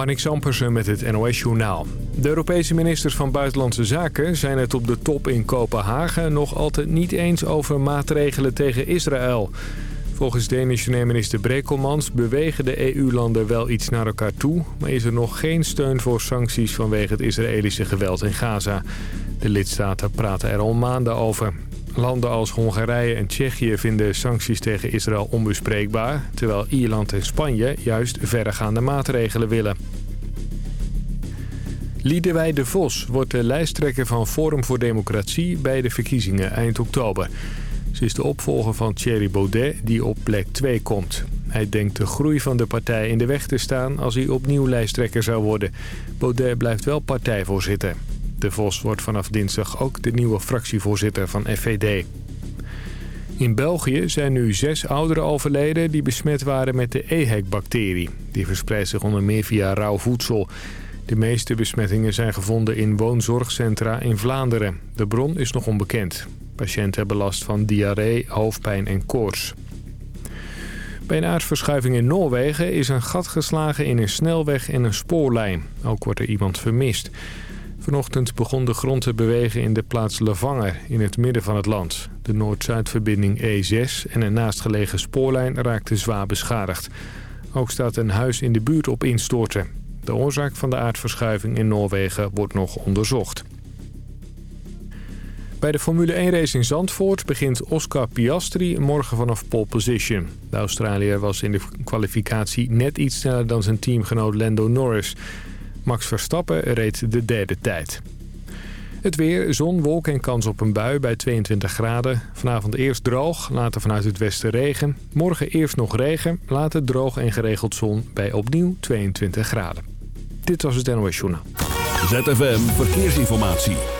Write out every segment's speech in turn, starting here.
Marnik Sampersen met het NOS-journaal. De Europese ministers van Buitenlandse Zaken zijn het op de top in Kopenhagen... nog altijd niet eens over maatregelen tegen Israël. Volgens demissionair minister Brekelmans bewegen de EU-landen wel iets naar elkaar toe... maar is er nog geen steun voor sancties vanwege het Israëlische geweld in Gaza. De lidstaten praten er al maanden over. Landen als Hongarije en Tsjechië vinden sancties tegen Israël onbespreekbaar... terwijl Ierland en Spanje juist verregaande maatregelen willen. Liedewij de Vos wordt de lijsttrekker van Forum voor Democratie bij de verkiezingen eind oktober. Ze is de opvolger van Thierry Baudet die op plek 2 komt. Hij denkt de groei van de partij in de weg te staan als hij opnieuw lijsttrekker zou worden. Baudet blijft wel partijvoorzitter. De Vos wordt vanaf dinsdag ook de nieuwe fractievoorzitter van FVD. In België zijn nu zes ouderen overleden die besmet waren met de EHEC-bacterie. Die verspreidt zich onder meer via rauw voedsel. De meeste besmettingen zijn gevonden in woonzorgcentra in Vlaanderen. De bron is nog onbekend. Patiënten hebben last van diarree, hoofdpijn en koorts. Bij een aardverschuiving in Noorwegen is een gat geslagen in een snelweg en een spoorlijn. Ook wordt er iemand vermist. Vanochtend begon de grond te bewegen in de plaats Levanger in het midden van het land. De Noord-Zuidverbinding E6 en een naastgelegen spoorlijn raakten zwaar beschadigd. Ook staat een huis in de buurt op instorten. De oorzaak van de aardverschuiving in Noorwegen wordt nog onderzocht. Bij de Formule 1-race in Zandvoort begint Oscar Piastri morgen vanaf pole position. De Australiër was in de kwalificatie net iets sneller dan zijn teamgenoot Lando Norris. Max Verstappen reed de derde tijd. Het weer, zon, wolk en kans op een bui bij 22 graden. Vanavond eerst droog, later vanuit het westen regen. Morgen eerst nog regen, later droog en geregeld zon bij opnieuw 22 graden. Dit was het NOS Journaal. ZFM Verkeersinformatie.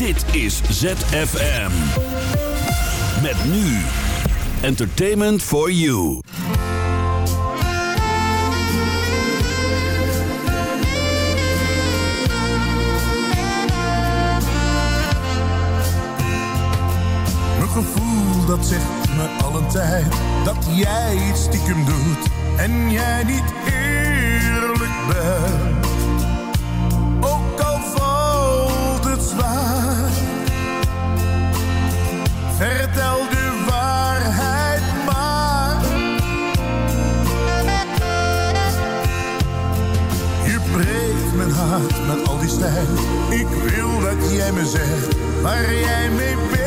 Dit is ZFM. Met nu. Entertainment for you. gevoel dat zegt me al een tijd dat jij iets stiekem doet en jij niet eerlijk bent. Vertel de waarheid maar. Je breekt mijn hart met al die stijl. Ik wil dat jij me zegt waar jij mee bent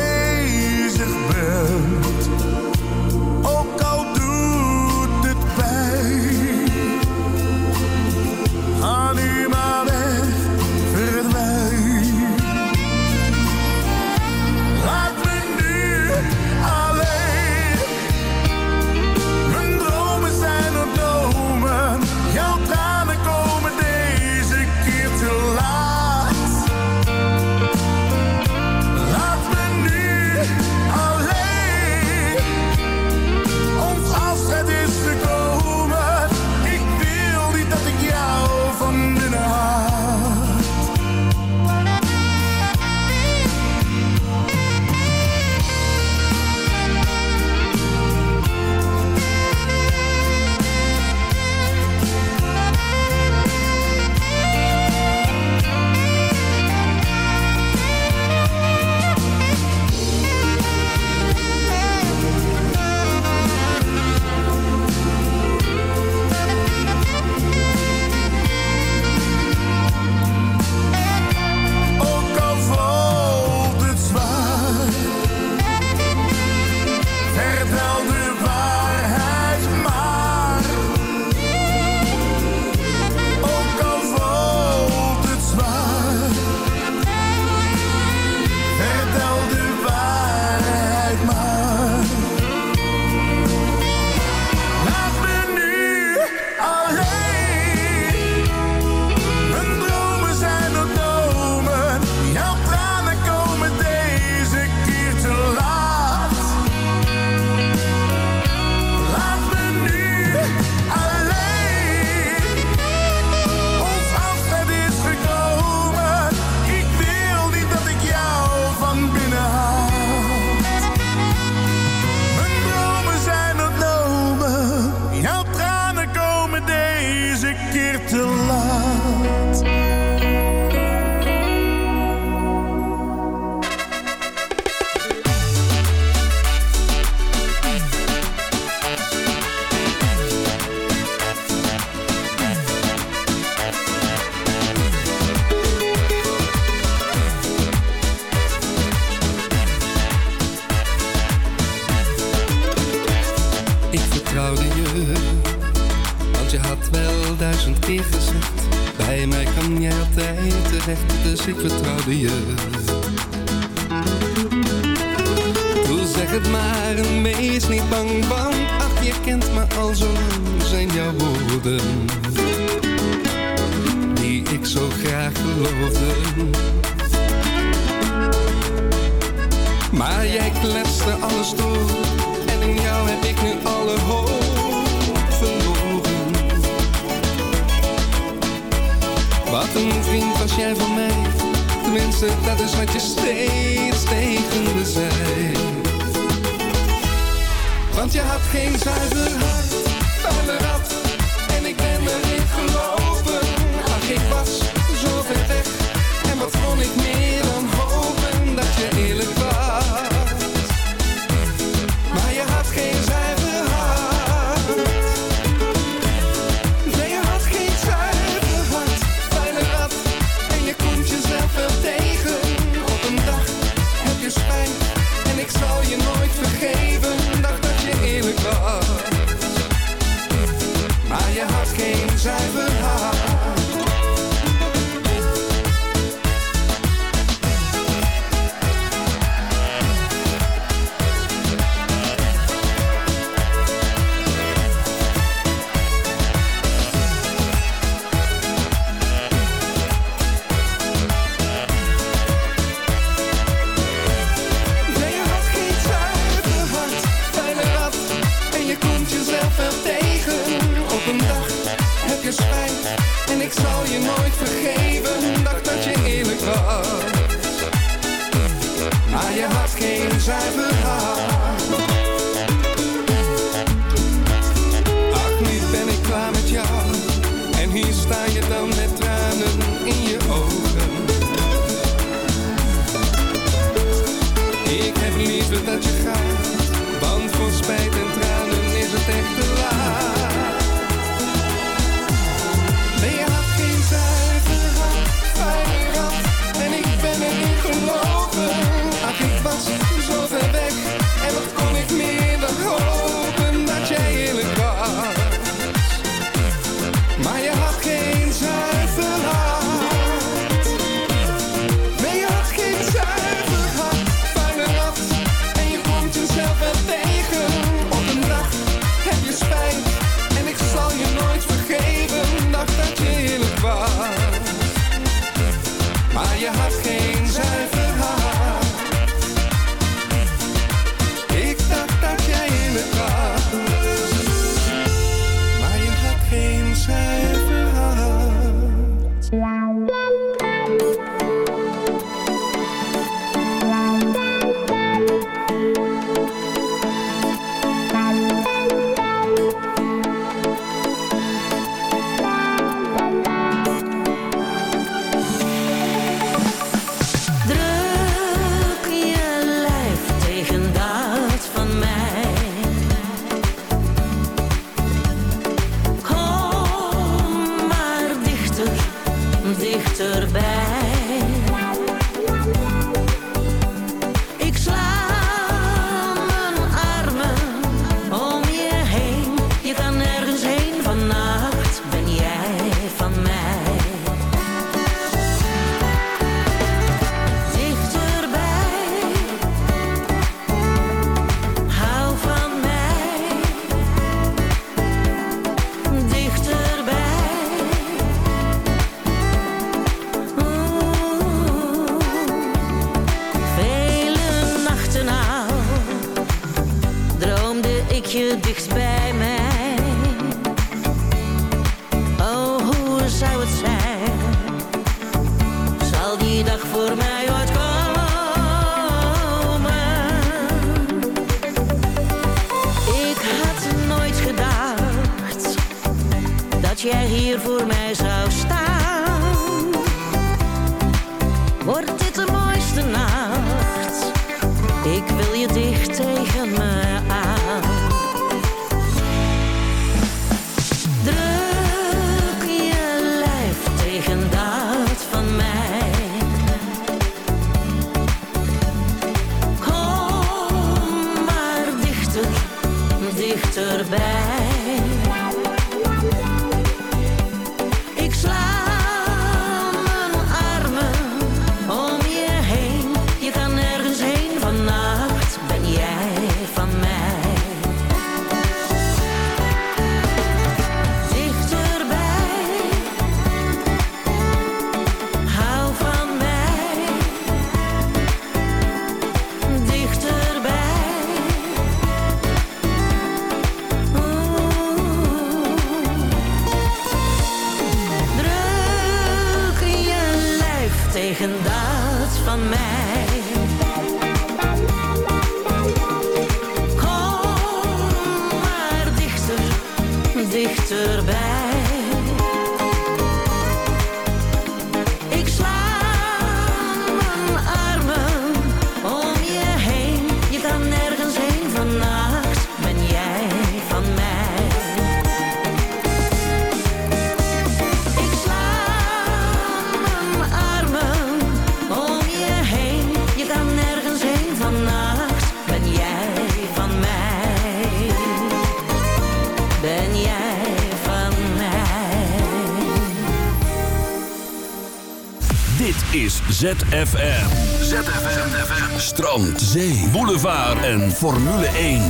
ZFM. ZFM. Strand, zee, boulevard en Formule 1.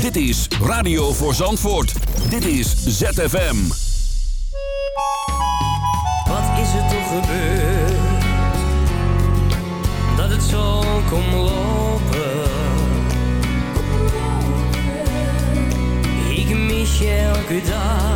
Dit is Radio voor Zandvoort. Dit is ZFM. Wat is er toch gebeurd? Dat het zo kon lopen. Ik mis je elke dag.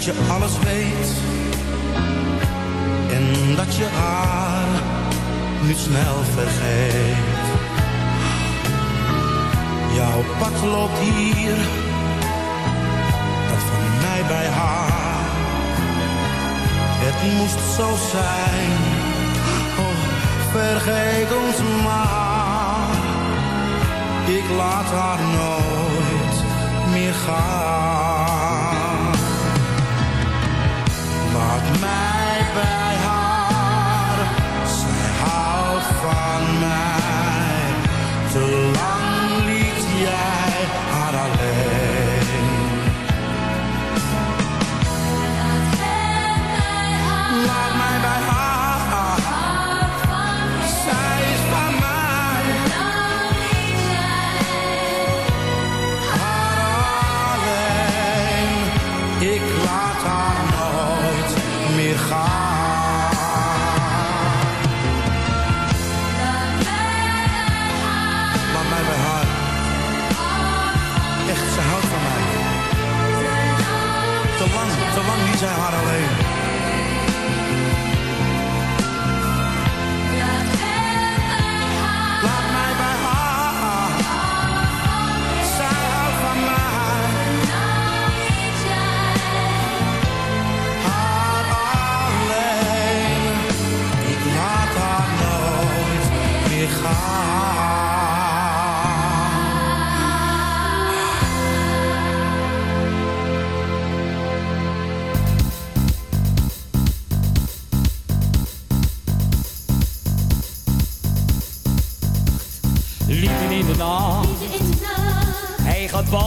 Dat je alles weet en dat je haar niet snel vergeet. Jouw pad loopt hier, dat van mij bij haar. Het moest zo zijn, oh, vergeet ons maar. Ik laat haar nooit meer gaan. Houdt van mij.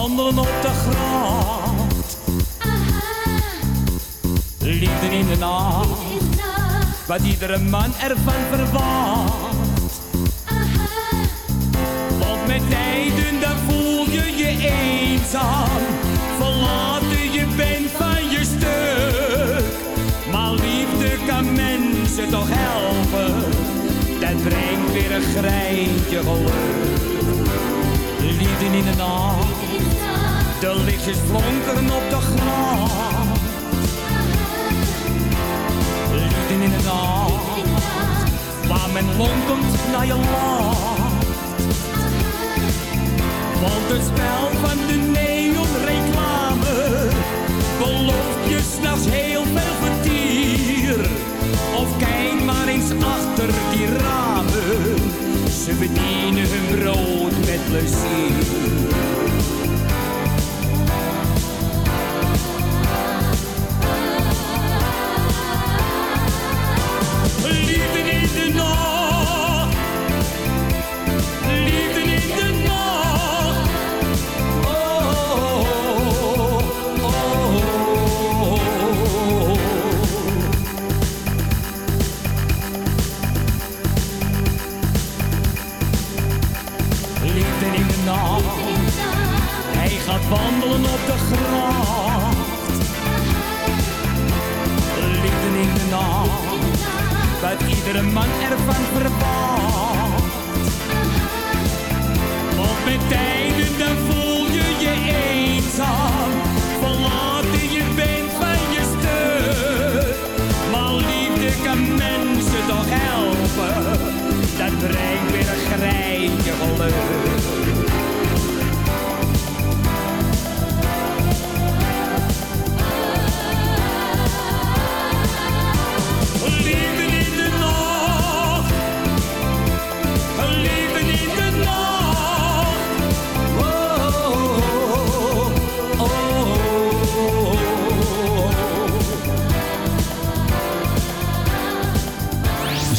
Wandelen op de gracht. Liefde in de nacht. Wat iedere man ervan verwacht. Want met tijden dan voel je je eenzaam. Verlaten je bent van je stuk. Maar liefde kan mensen toch helpen. Dat brengt weer een greintje geluk. Liefde in de nacht. De lichtjes flonkeren op de gracht. Liefde in de nacht. Waar men lonkend naar je lacht. Want het spel van de neonreclame belooft je s'nachts heel veel vertier. Of kijk maar eens achter die ramen, ze verdienen hun brood met plezier. Hij gaat wandelen op de gracht. Liefde in de nacht. Wat iedere man ervan verwacht. Want met tijden dan voel je je eenzaam. Verlaten je bent van je stuk. Maar liefde kan mensen toch helpen. Dat brengt weer een greintje geluk.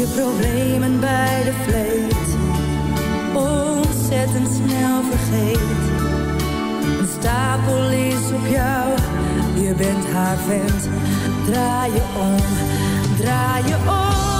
Je problemen bij de vleet ontzettend snel vergeet. Een stapel is op jou, je bent haar vent. Draai je om, draai je om.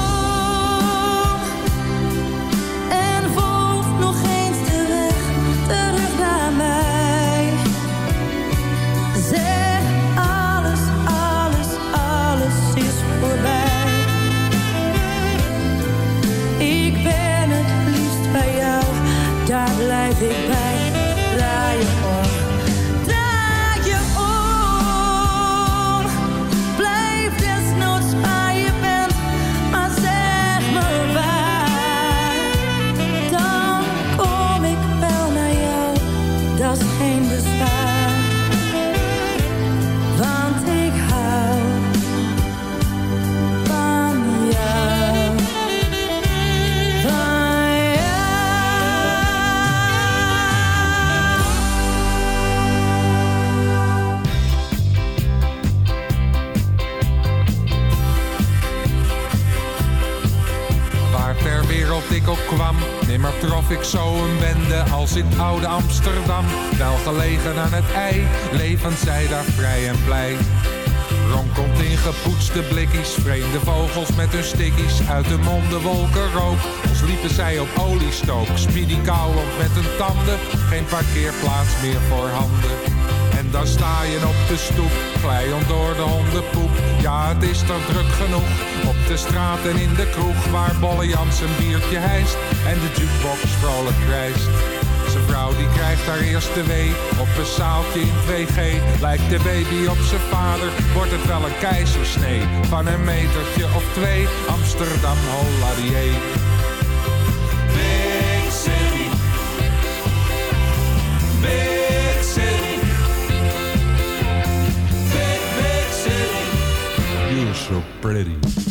Blijf ik bij. Draai je om, wereld ik ook kwam, nimmer trof ik zo een bende als in oude Amsterdam. Wel gelegen aan het ei, levend zij daar vrij en blij. Ronkelt in gepoetste blikkies, vreemde vogels met hun stickies. Uit de monden wolken rook, als liepen zij op oliestook. Speedy kauwend met hun tanden, geen parkeerplaats meer voor handen. En dan sta je op de stoep, glijend door de hondenpoep. Ja, het is toch druk genoeg, op de straat en in de kroeg. Waar Bolle een biertje hijst en de jukebox vrolijk krijst. Zijn vrouw die krijgt haar eerste wee op een zaaltje in 2G. Lijkt de baby op zijn vader, wordt het wel een keizersnee. Van een metertje of twee, Amsterdam Holladier. Big City. Big City. Big, big city. You're so pretty.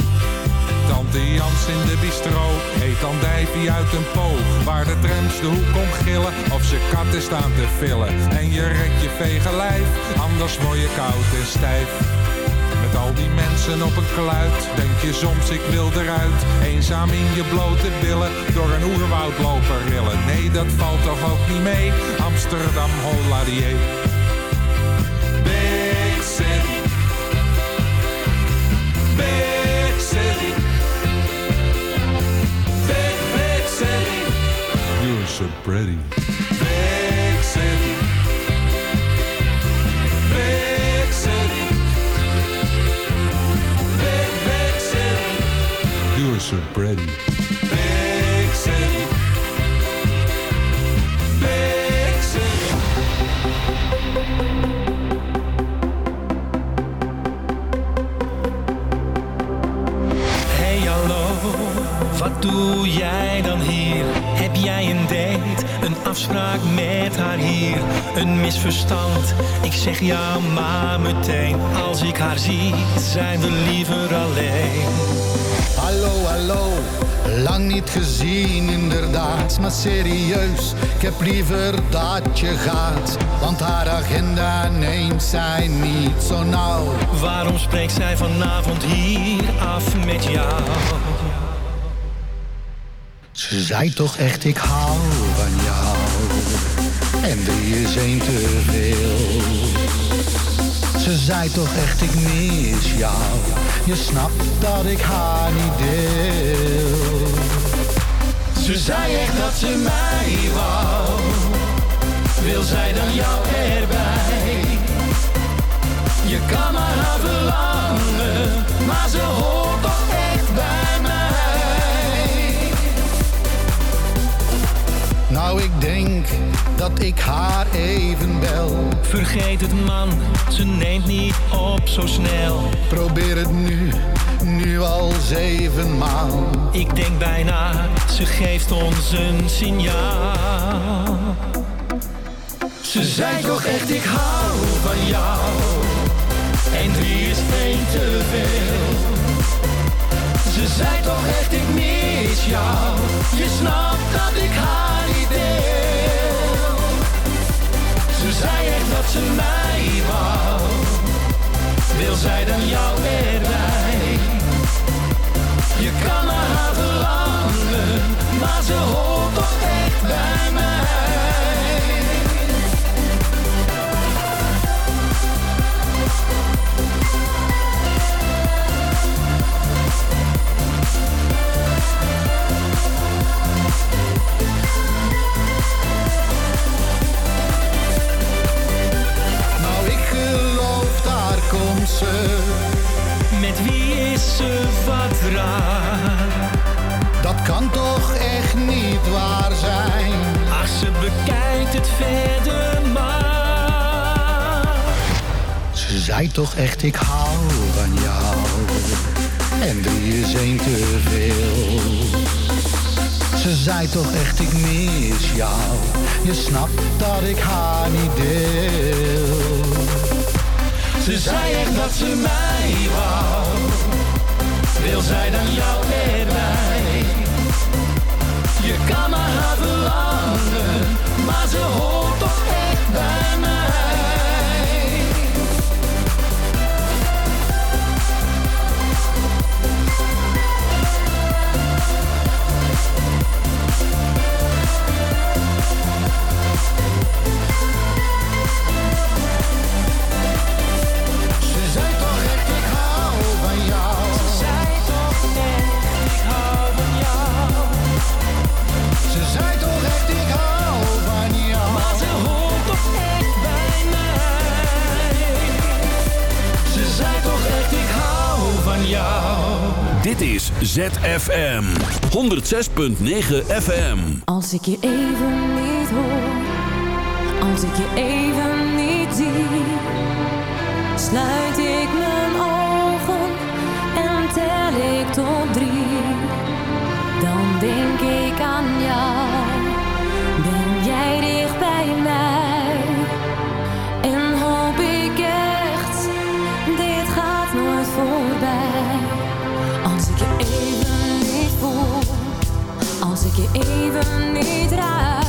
Tante Jans in de bistro heet dan Dijpie uit een po. Waar de trams de hoek om gillen of ze katten staan te villen. En je rekt je vege lijf, anders word je koud en stijf. Met al die mensen op een kluit, denk je soms ik wil eruit. Eenzaam in je blote billen, door een oerwoud lopen rillen. Nee, dat valt toch ook niet mee, Amsterdam, holla die Big City. Big City. So pretty. Big city. Big city. Big, big city. You're so pretty. Wat doe jij dan hier? Heb jij een date, een afspraak met haar hier? Een misverstand, ik zeg ja maar meteen. Als ik haar zie, zijn we liever alleen. Hallo, hallo, lang niet gezien inderdaad, maar serieus, ik heb liever dat je gaat, want haar agenda neemt zij niet zo nauw. Waarom spreekt zij vanavond hier af met jou? Ze zei toch echt, ik hou van jou, en drie is één te veel. Ze zei toch echt, ik mis jou, je snapt dat ik haar niet deel. Ze zei echt dat ze mij wou. Wil zij dan jou erbij? Je kan maar haar verlangen, maar ze hoort Nou, ik denk dat ik haar even bel. Vergeet het man, ze neemt niet op zo snel. Probeer het nu, nu al zevenmaal. Ik denk bijna, ze geeft ons een signaal. Ze zei toch echt, ik hou van jou. En drie is één te veel. Zei toch echt, ik mis jou. Je snapt dat ik haar niet deel. Verder maar. Ze zei toch echt, ik hou van jou. En drie is één te veel. Ze zei toch echt, ik mis jou. Je snapt dat ik haar niet deel. Ze zei echt dat ze mij wou. Wil zij dan jou erbij? Je kan maar haar verlangen, maar ze Dit is ZFM 106.9 FM. Als ik je even niet hoor, als ik je even niet zie, sluit ik mijn ogen en tel ik tot drie. Dan denk ik aan jou. je even niet raar.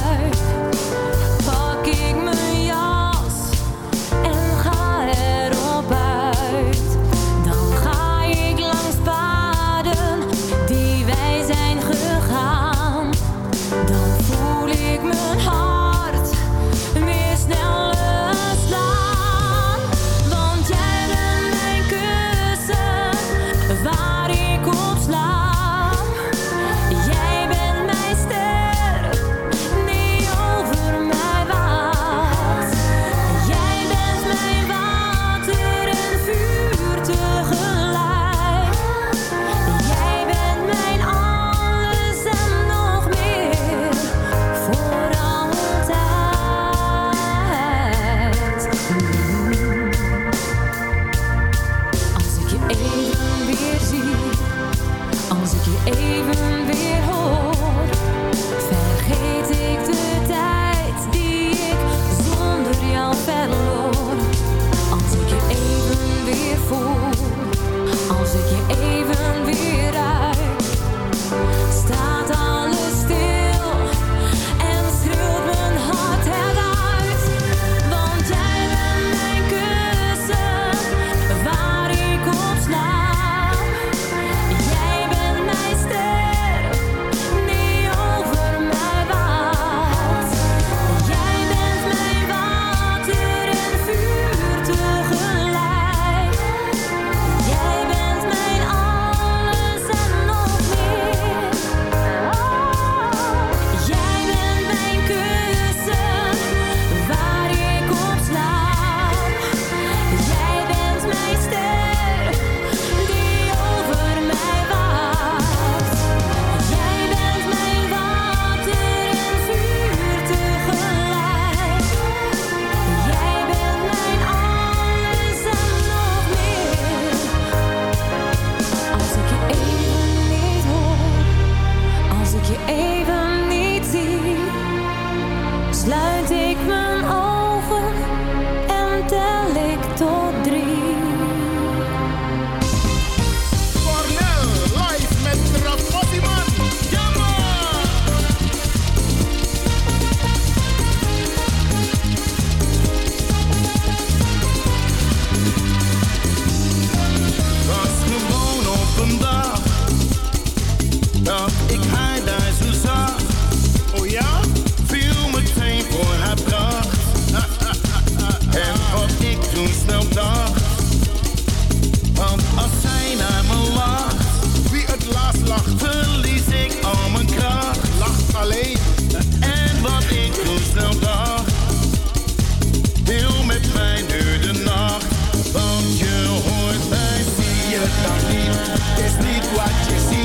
Het is niet wat je ziet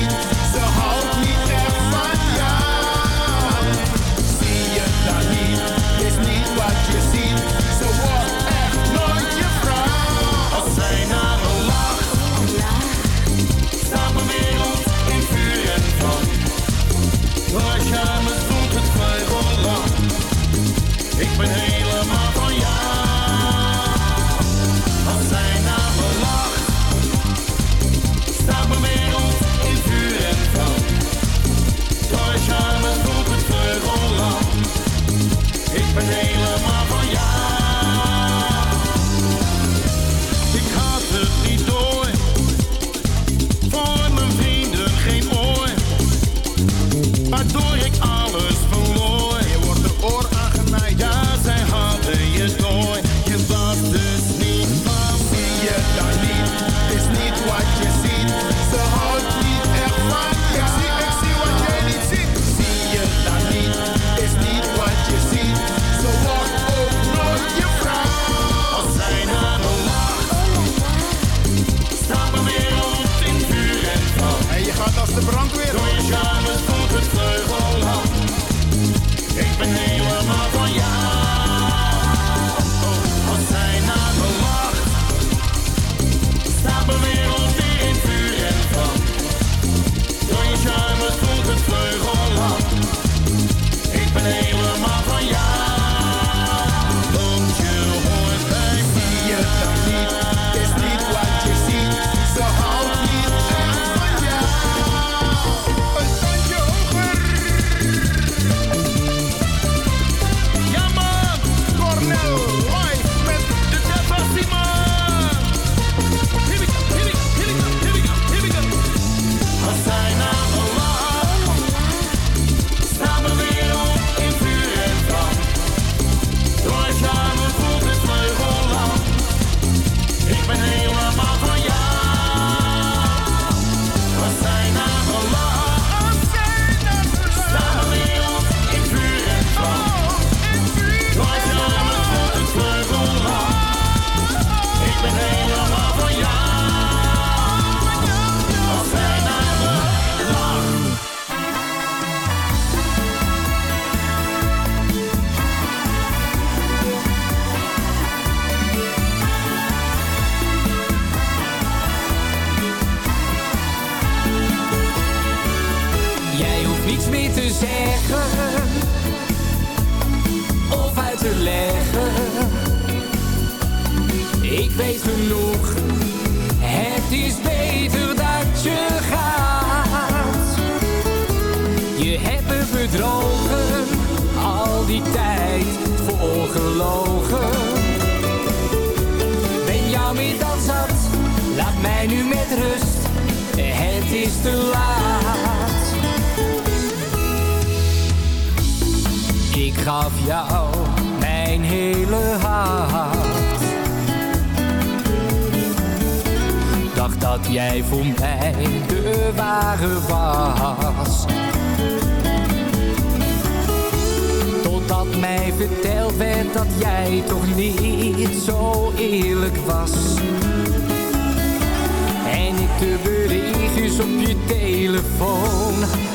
telefoon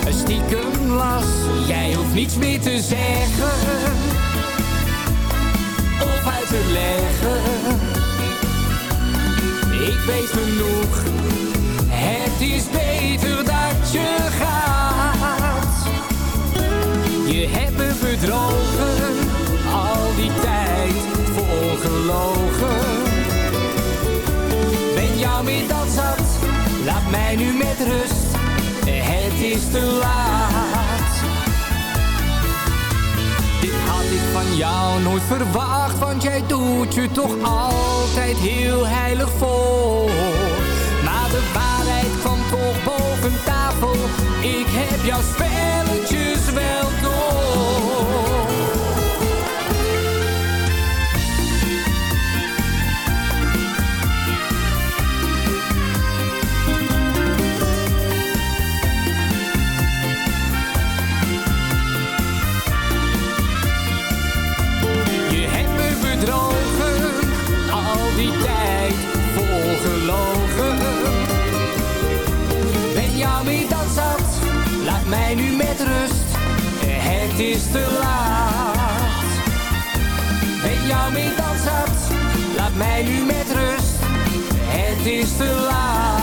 stiekem las. Jij hoeft niets meer te zeggen of uit te leggen. Ik weet genoeg, het is beter dat je gaat. Je hebt me bedrogen, al die tijd voorgelogen. Ben jou meer dan zat, laat mij nu met rust, is te laat. Dit had ik van jou nooit verwacht, want jij doet je toch altijd heel heilig voor. Maar de waarheid kwam toch boven tafel, ik heb jouw spelletjes het is te laat. Ben jou meer dan zat, laat mij nu met rust, het is te laat.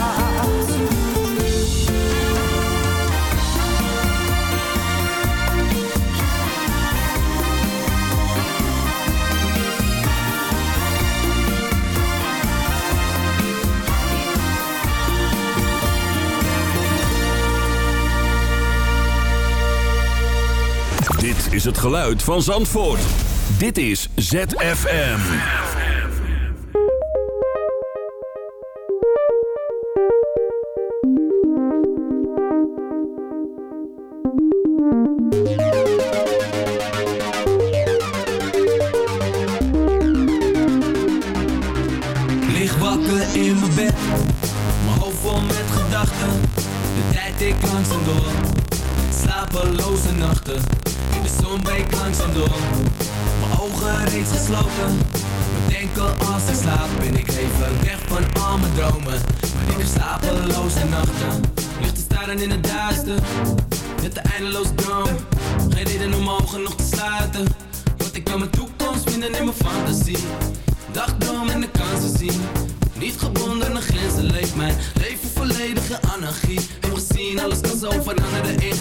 Is het geluid van Zandvoort. Dit is ZFM. Lig wakker in mijn bed, mijn hoofd vol met gedachten. De tijd ik langzaam door, slapeloze nachten. Mijn ogen reeds gesloten. Bedenken als ik slaap, ben ik even weg van al mijn dromen. Maar ik heb slapeloze nachten, ligt te staren in het duister. Met de eindeloze droom, geen reden om mijn ogen nog te sluiten. Want ik kan mijn toekomst vinden in mijn fantasie. Dagdroom en de kansen zien. Niet gebonden aan grenzen leeft mijn leven volledige anarchie. Heb gezien, alles kan zo veranderen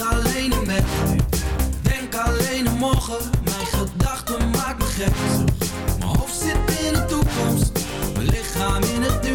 alleen in Denk alleen aan morgen Mijn gedachten maken me gek. Mijn hoofd zit in de toekomst Mijn lichaam in het nu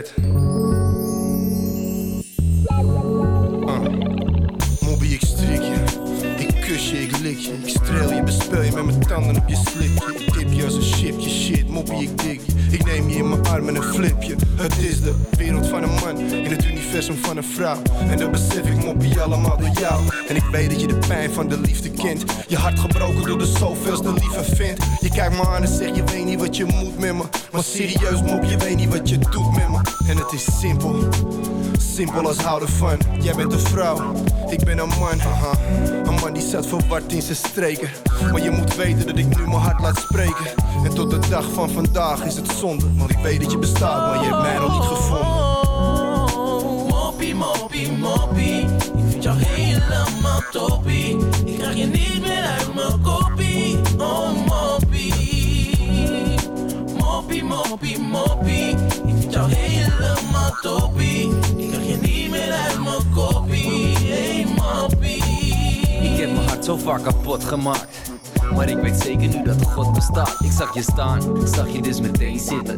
wereldwijd. Ah. Mobbie, ik strik je. Ik kus je, ik lik je. Ik streel je, bespel je met mijn tanden op je slipje. Ik tip je als een chipje, shit, moppie, ik dik je. Ik neem je in mijn armen en flip je. Het is de wereld van een man in het universum van een vrouw. En ik weet dat je de pijn van de liefde kent. Je hart gebroken door de zoveelste lieve vent. Je kijkt me aan en zegt, je weet niet wat je moet met me. Maar serieus, mop, je weet niet wat je doet met me. En het is simpel. Simpel als houden van. Jij bent een vrouw, ik ben een man. Haha. Een man die zat verward in zijn streken. Maar je moet weten dat ik nu mijn hart laat spreken. En tot de dag van vandaag is het zonde. Want ik weet dat je bestaat, maar je hebt mij nog niet gevonden. Moppie, moppie, moppie. Helemaal toppie. Ik krijg je niet meer uit mijn koppie. Oh, moppie. Moppie, moppie, moppie. Ik vind jou helemaal toppie. Ik krijg je niet meer uit mijn koppie. Hey, moppie. Ik heb mijn hart zo vaak kapot gemaakt. Maar ik weet zeker nu dat God bestaat. Ik zag je staan, zag je dus meteen zitten.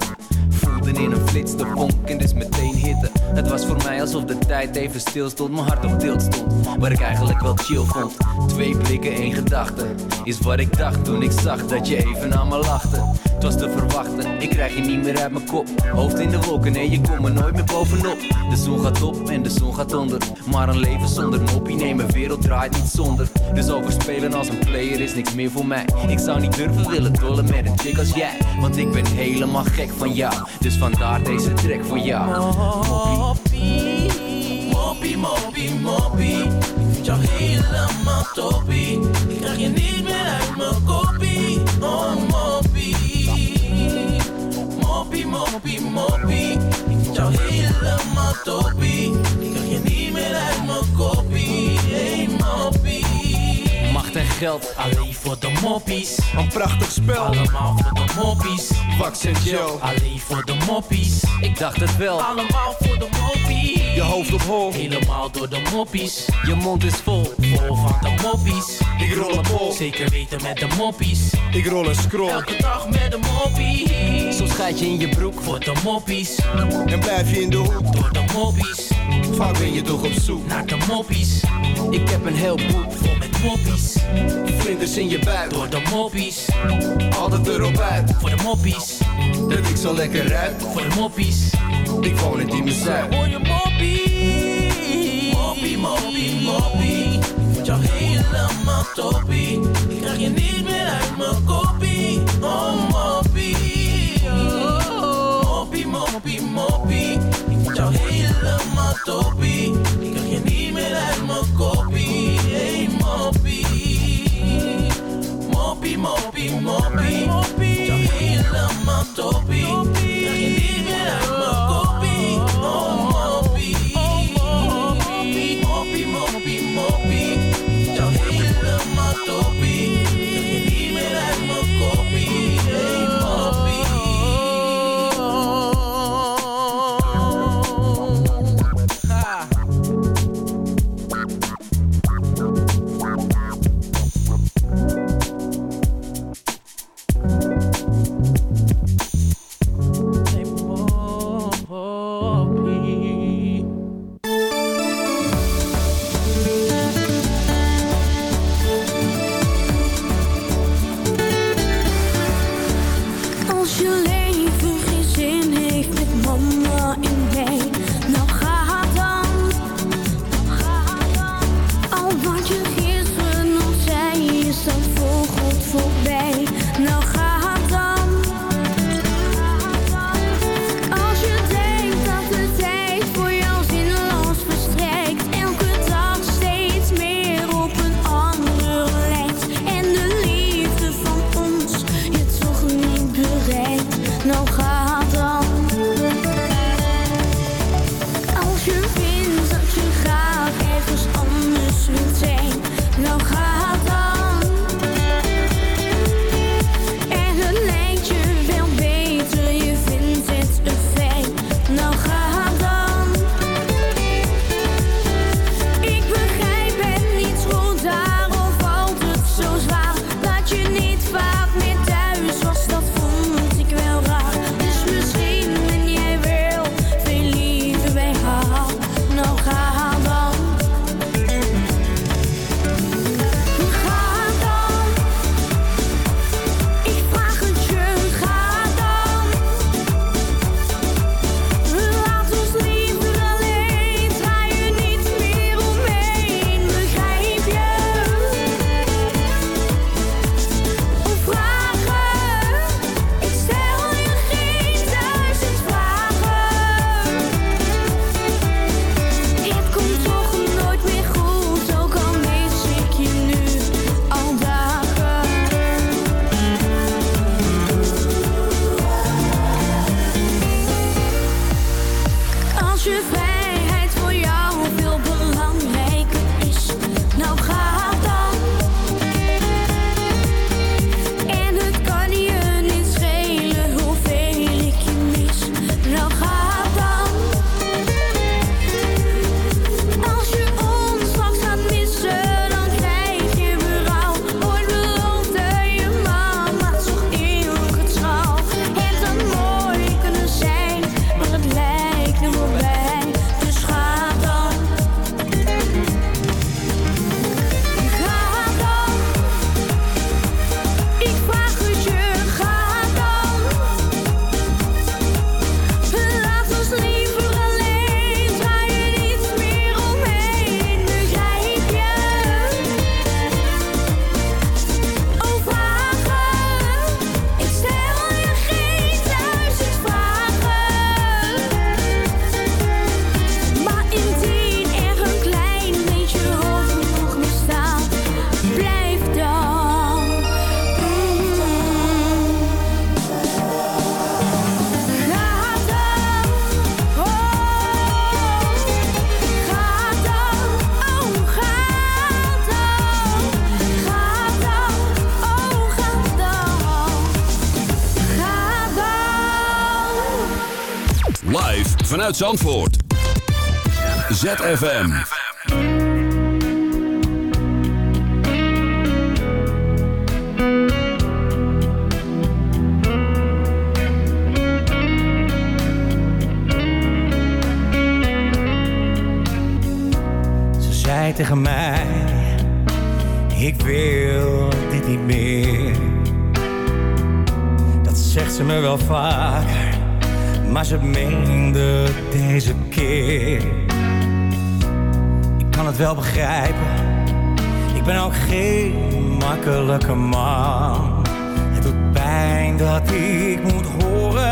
Voelde in een flits de vonk en dus meteen hitte. Het was voor mij alsof de tijd even stil stond, mijn hart op tilt stond. Waar ik eigenlijk wel chill vond. Twee blikken, één gedachte. Is wat ik dacht toen ik zag dat je even aan me lachte. Het was te verwachten, ik krijg je niet meer uit mijn kop. Hoofd in de wolken, nee, je komt er nooit meer bovenop. De zon gaat op en de zon gaat onder. Maar een leven zonder moppie, nee, mijn wereld draait niet zonder. Dus overspelen als een player is niks meer voor mij. Ik zou niet durven willen dollen met een chick als jij. Want ik ben helemaal gek van jou. Dus vandaar deze track voor jou. Moppie, moppie, moppie, moppie. Jou helemaal toppie. Ik krijg je niet meer uit mijn koppie. Moppie, moppie. Ik vind jou helemaal toppie. Ik krijg je niet meer uit mijn koppie. Geld, alleen voor de moppies. Een prachtig spel. Allemaal voor de moppies. Wax en gel. Alleen voor de moppies. Ik dacht het wel. Allemaal voor de moppie. Je hoofd op hol. Helemaal door de moppies. Je mond is vol, vol van de moppies. Ik rol een bol. Zeker weten met de moppies. Ik rol een scroll. Elke dag met de moppie. Soms gaat je in je broek voor de moppies. En blijf je in de hoek. Door de moppies. Vaak ben je toch op zoek. Naar de moppies. Ik heb een heel boek vol met moppies. Vlinders in je buik. Door de moppies. Altijd erop uit. Voor de moppies. Dat ik zo lekker ruik. Voor de moppies. Ik woon in Diemen Zuid. Hoor je moppie? Moppie, moppie, moppie. Vind jou helemaal toppie. Ik krijg je niet meer uit mijn koppie. Oh, moppie. Oh, moppie, moppie, moppie. Ik vind jou helemaal toppie. Ik krijg je niet meer uit mijn koppie. Moppie. Ik vind jou helemaal Live vanuit Zandvoort. ZFM. Ze zei tegen mij, ik wil dit niet meer. Dat zegt ze me wel vaak maar ze meende deze keer. Ik kan het wel begrijpen, ik ben ook geen makkelijke man. Het doet pijn dat ik moet horen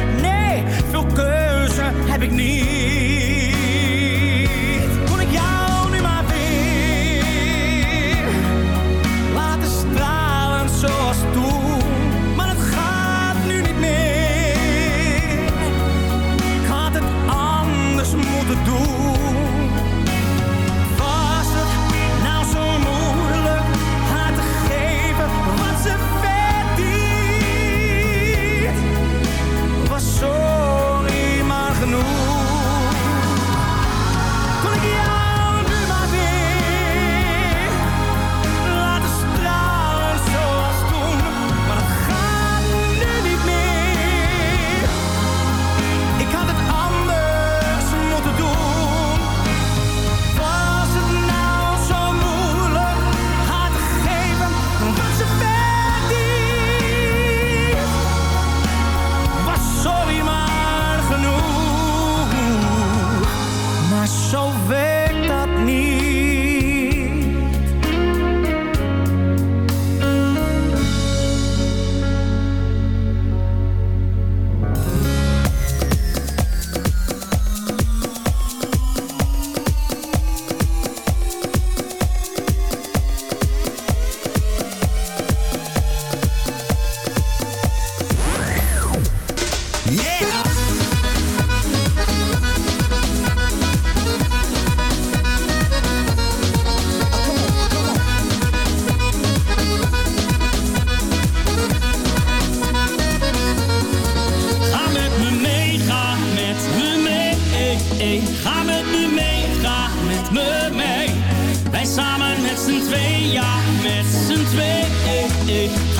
it.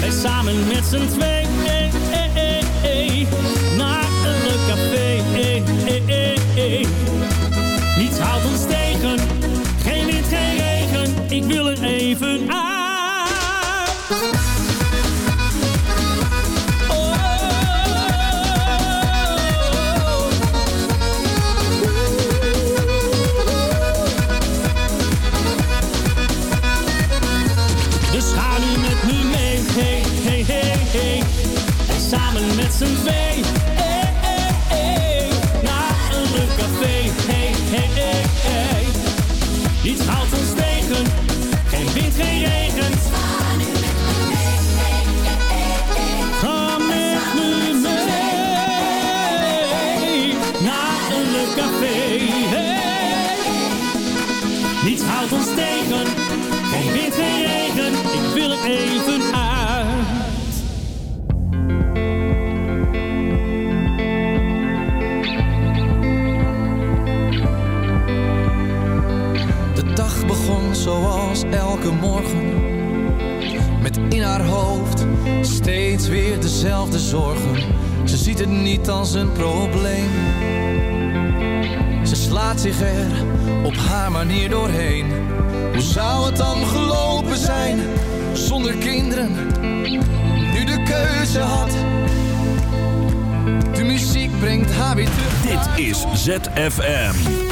Wij samen met z'n twee, eh, eh, eh. Naar een café. Niets houdt ons tegen, geen wind, geen regen. Ik wil er even uit. Z'n twee, hey, hey, hey. Naar een leuk café, hey, hey, hey. Morgen. Met in haar hoofd steeds weer dezelfde zorgen. Ze ziet het niet als een probleem. Ze slaat zich er op haar manier doorheen. Hoe zou het dan gelopen zijn zonder kinderen? Nu de keuze had. De muziek brengt haar weer terug. Dit is ZFM.